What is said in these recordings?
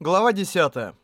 Глава 10.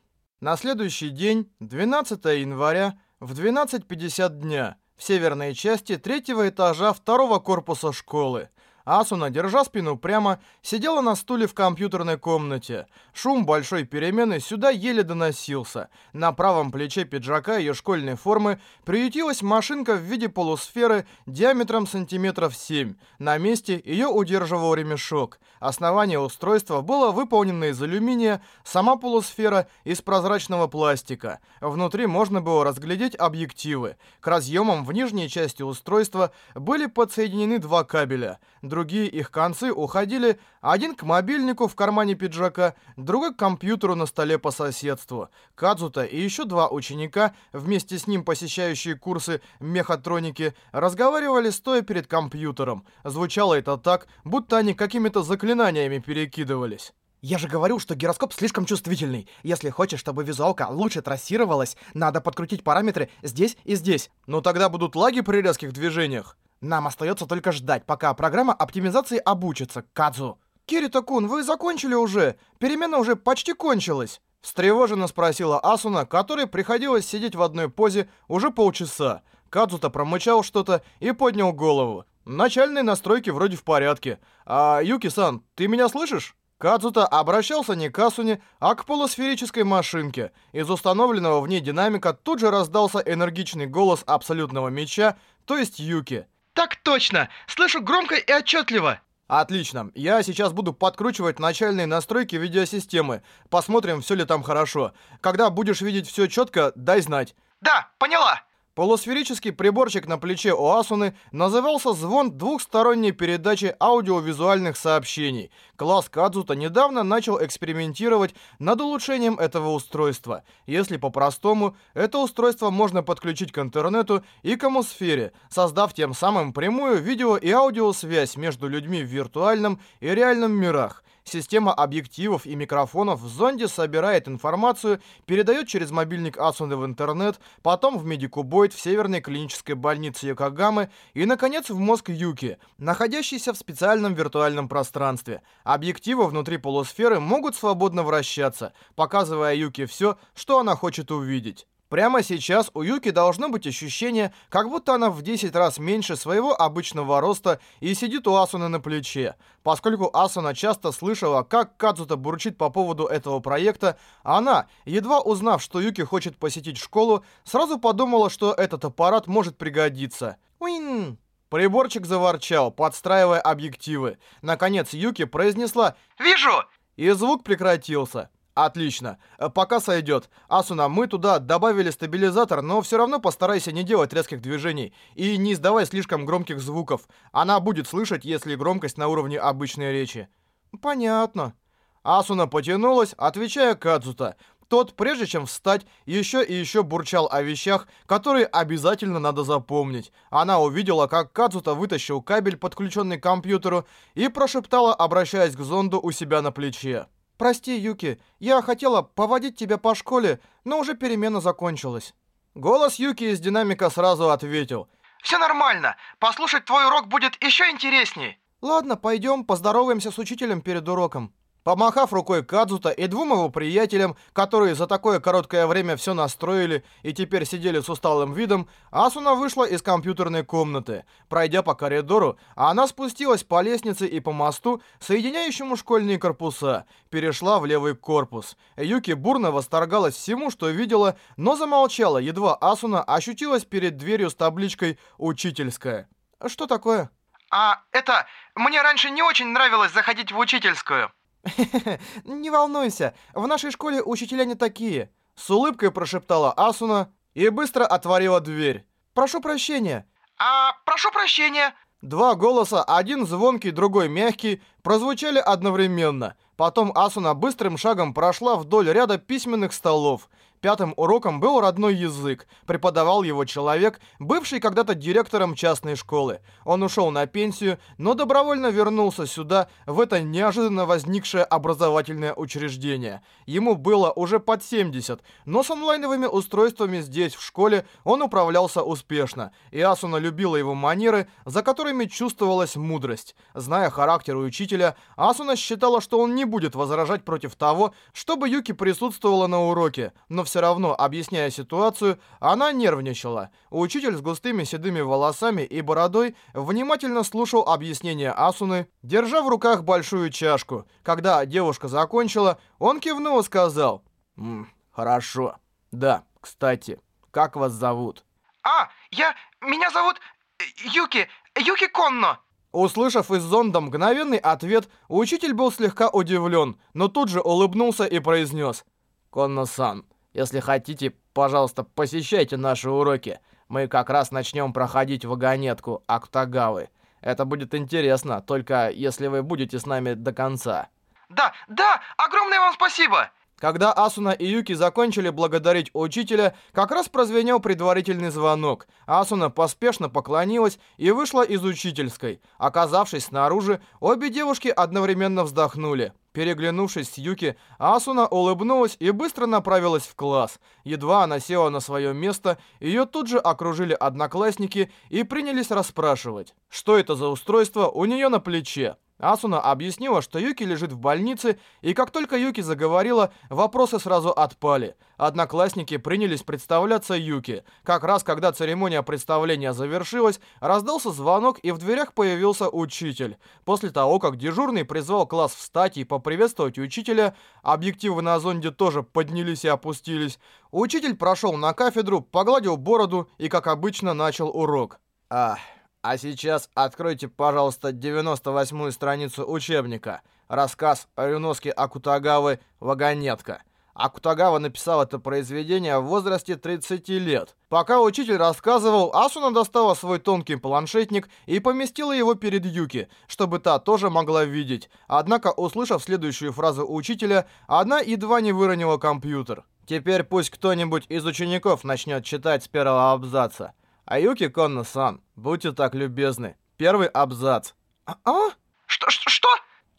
На следующий день, 12 января, в 12.50 дня, в северной части третьего этажа второго корпуса школы, Асуна, держа спину прямо, сидела на стуле в компьютерной комнате. Шум большой перемены сюда еле доносился. На правом плече пиджака ее школьной формы приютилась машинка в виде полусферы диаметром сантиметров 7. На месте ее удерживал ремешок. Основание устройства было выполнено из алюминия, сама полусфера из прозрачного пластика. Внутри можно было разглядеть объективы. К разъемам в нижней части устройства были подсоединены два кабеля – другие их концы уходили один к мобильнику в кармане пиджака, другой к компьютеру на столе по соседству. Кадзута и еще два ученика, вместе с ним посещающие курсы мехатроники, разговаривали стоя перед компьютером. Звучало это так, будто они какими-то заклинаниями перекидывались. Я же говорю, что гироскоп слишком чувствительный. Если хочешь, чтобы визуалка лучше трассировалась, надо подкрутить параметры здесь и здесь. Но тогда будут лаги при резких движениях. Нам остается только ждать, пока программа оптимизации обучится, Кадзу. Кирита-кун, вы закончили уже? Перемена уже почти кончилась. Встревоженно спросила Асуна, которой приходилось сидеть в одной позе уже полчаса. Кадзута промычал что-то и поднял голову. Начальные настройки вроде в порядке. А, Юки-сан, ты меня слышишь? Кадзута обращался не к Асуне, а к полусферической машинке. Из установленного в ней динамика тут же раздался энергичный голос абсолютного меча, то есть Юки. Так точно! Слышу громко и отчетливо. Отлично. Я сейчас буду подкручивать начальные настройки видеосистемы. Посмотрим, все ли там хорошо. Когда будешь видеть все четко, дай знать. Да, поняла. Полусферический приборчик на плече у Асуны назывался «Звон двухсторонней передачи аудиовизуальных сообщений». Класс Кадзута недавно начал экспериментировать над улучшением этого устройства. Если по-простому, это устройство можно подключить к интернету и к создав тем самым прямую видео- и аудиосвязь между людьми в виртуальном и реальном мирах. Система объективов и микрофонов в зонде собирает информацию, передает через мобильник Асуны в интернет, потом в медикубойт в Северной клинической больнице Йокогамы и, наконец, в мозг Юки, находящийся в специальном виртуальном пространстве. Объективы внутри полусферы могут свободно вращаться, показывая Юки все, что она хочет увидеть. Прямо сейчас у Юки должно быть ощущение, как будто она в 10 раз меньше своего обычного роста и сидит у Асуны на плече. Поскольку Асуна часто слышала, как Кадзута бурчит по поводу этого проекта, она, едва узнав, что Юки хочет посетить школу, сразу подумала, что этот аппарат может пригодиться. Уин! Приборчик заворчал, подстраивая объективы. Наконец Юки произнесла «Вижу!» и звук прекратился. Отлично. Э, пока сойдет. Асуна, мы туда добавили стабилизатор, но все равно постарайся не делать резких движений и не издавай слишком громких звуков. Она будет слышать, если громкость на уровне обычной речи. Понятно. Асуна потянулась, отвечая Кадзута. Тот, прежде чем встать, еще и еще бурчал о вещах, которые обязательно надо запомнить. Она увидела, как Кадзута вытащил кабель, подключенный к компьютеру, и прошептала, обращаясь к зонду у себя на плече. «Прости, Юки, я хотела поводить тебя по школе, но уже перемена закончилась». Голос Юки из динамика сразу ответил. «Все нормально. Послушать твой урок будет еще интересней». «Ладно, пойдем поздороваемся с учителем перед уроком». Помахав рукой Кадзута и двум его приятелям, которые за такое короткое время все настроили и теперь сидели с усталым видом, Асуна вышла из компьютерной комнаты. Пройдя по коридору, она спустилась по лестнице и по мосту, соединяющему школьные корпуса, перешла в левый корпус. Юки бурно восторгалась всему, что видела, но замолчала, едва Асуна ощутилась перед дверью с табличкой «Учительская». «Что такое?» «А, это... Мне раньше не очень нравилось заходить в учительскую». не волнуйся, в нашей школе учителя не такие. С улыбкой прошептала Асуна и быстро отворила дверь. Прошу прощения. А, прошу прощения. Два голоса, один звонкий, другой мягкий, прозвучали одновременно. Потом Асуна быстрым шагом прошла вдоль ряда письменных столов. Пятым уроком был родной язык. Преподавал его человек, бывший когда-то директором частной школы. Он ушел на пенсию, но добровольно вернулся сюда, в это неожиданно возникшее образовательное учреждение. Ему было уже под 70, но с онлайновыми устройствами здесь, в школе, он управлялся успешно. И Асуна любила его манеры, за которыми чувствовалась мудрость. Зная характер учителя, Асуна считала, что он не будет возражать против того, чтобы Юки присутствовала на уроке, но все равно, объясняя ситуацию, она нервничала. Учитель с густыми седыми волосами и бородой внимательно слушал объяснения Асуны, держа в руках большую чашку. Когда девушка закончила, он кивнул и сказал, «М, «Хорошо. Да, кстати, как вас зовут?» А, я... Меня зовут... э, Юки... Юки Конно. Услышав из зонда мгновенный ответ, учитель был слегка удивлен, но тут же улыбнулся и произнес. «Конно-сан, если хотите, пожалуйста, посещайте наши уроки. Мы как раз начнем проходить вагонетку Актагавы. Это будет интересно, только если вы будете с нами до конца». Да, да, огромное вам спасибо. Когда Асуна и Юки закончили благодарить учителя, как раз прозвенел предварительный звонок. Асуна поспешно поклонилась и вышла из учительской. Оказавшись снаружи, обе девушки одновременно вздохнули. Переглянувшись с Юки, Асуна улыбнулась и быстро направилась в класс. Едва она села на свое место, ее тут же окружили одноклассники и принялись расспрашивать, что это за устройство у нее на плече. Асуна объяснила, что Юки лежит в больнице, и как только Юки заговорила, вопросы сразу отпали. Одноклассники принялись представляться Юки. Как раз когда церемония представления завершилась, раздался звонок, и в дверях появился учитель. После того, как дежурный призвал класс встать и поприветствовать учителя, объективы на зонде тоже поднялись и опустились. Учитель прошел на кафедру, погладил бороду и, как обычно, начал урок. Ах... А сейчас откройте, пожалуйста, 98-ю страницу учебника. Рассказ о Рюноске Акутагавы «Вагонетка». Акутагава написал это произведение в возрасте 30 лет. Пока учитель рассказывал, Асуна достала свой тонкий планшетник и поместила его перед Юки, чтобы та тоже могла видеть. Однако, услышав следующую фразу учителя, она едва не выронила компьютер. Теперь пусть кто-нибудь из учеников начнет читать с первого абзаца. Аюки Конно-сан, будьте так любезны. Первый абзац. А? Что, что, что?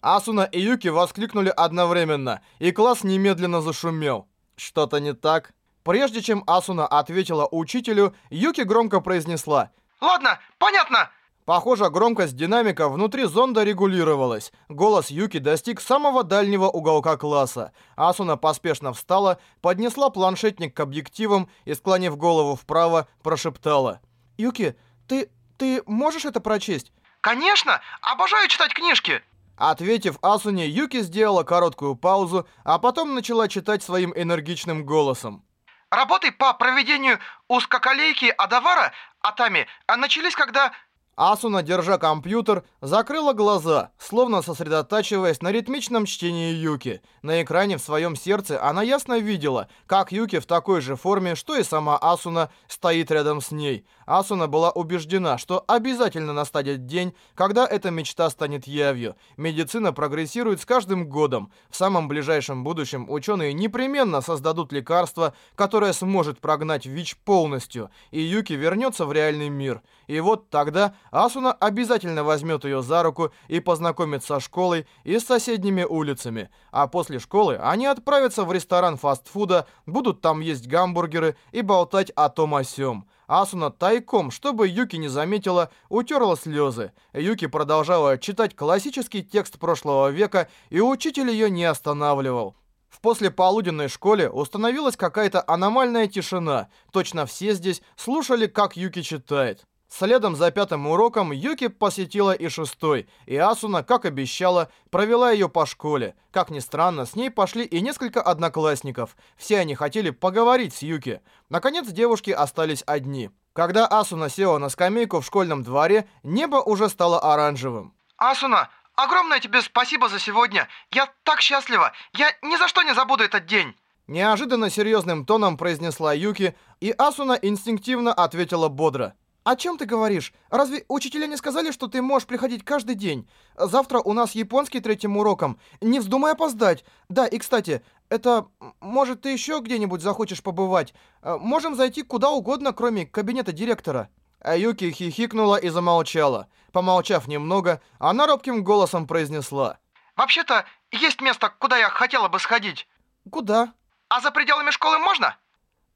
Асуна и Юки воскликнули одновременно, и класс немедленно зашумел. Что-то не так? Прежде чем Асуна ответила учителю, Юки громко произнесла. Ладно, понятно. Похоже, громкость динамика внутри зонда регулировалась. Голос Юки достиг самого дальнего уголка класса. Асуна поспешно встала, поднесла планшетник к объективам и, склонив голову вправо, прошептала. «Юки, ты... ты можешь это прочесть?» Конечно, обожаю читать книжки. Ответив Асуне, Юки сделала короткую паузу, а потом начала читать своим энергичным голосом. Работы по проведению узкоколейки Адавара Атами начались, когда... Асуна, держа компьютер, закрыла глаза, словно сосредотачиваясь на ритмичном чтении Юки. На экране в своем сердце она ясно видела, как Юки в такой же форме, что и сама Асуна, стоит рядом с ней. Асуна была убеждена, что обязательно настанет день, когда эта мечта станет явью. Медицина прогрессирует с каждым годом. В самом ближайшем будущем ученые непременно создадут лекарство, которое сможет прогнать ВИЧ полностью, и Юки вернется в реальный мир. И вот тогда Асуна обязательно возьмет ее за руку и познакомит со школой и с соседними улицами. А после школы они отправятся в ресторан фастфуда, будут там есть гамбургеры и болтать о том о сём. Асуна тайком, чтобы Юки не заметила, утерла слезы. Юки продолжала читать классический текст прошлого века, и учитель ее не останавливал. В послеполуденной школе установилась какая-то аномальная тишина. Точно все здесь слушали, как Юки читает. Следом за пятым уроком Юки посетила и шестой, и Асуна, как обещала, провела ее по школе. Как ни странно, с ней пошли и несколько одноклассников. Все они хотели поговорить с Юки. Наконец девушки остались одни. Когда Асуна села на скамейку в школьном дворе, небо уже стало оранжевым. Асуна, огромное тебе спасибо за сегодня. Я так счастлива. Я ни за что не забуду этот день. Неожиданно серьезным тоном произнесла Юки, и Асуна инстинктивно ответила бодро. «О чем ты говоришь? Разве учителя не сказали, что ты можешь приходить каждый день? Завтра у нас японский третьим уроком. Не вздумай опоздать. Да, и кстати, Это, может, ты еще где-нибудь захочешь побывать? Э, Можем зайти куда угодно, кроме кабинета директора». А Юки хихикнула и замолчала. Помолчав немного, она робким голосом произнесла. Вообще-то, есть место, куда я хотела бы сходить. «Куда?» А за пределами школы можно?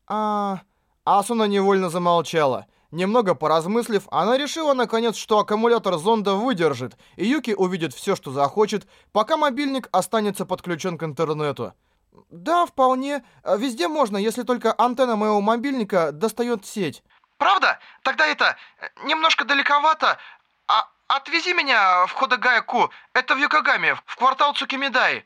А... Асуна невольно замолчала. Немного поразмыслив, она решила наконец, что аккумулятор зонда выдержит, и Юки увидит все, что захочет, пока мобильник останется подключен к интернету. Да, вполне. Везде можно, если только антенна моего мобильника достает сеть. Правда? Тогда это э, немножко далековато. А отвези меня в Ходагая-ку. Это в Йокогаме, в квартал Цукимидаи.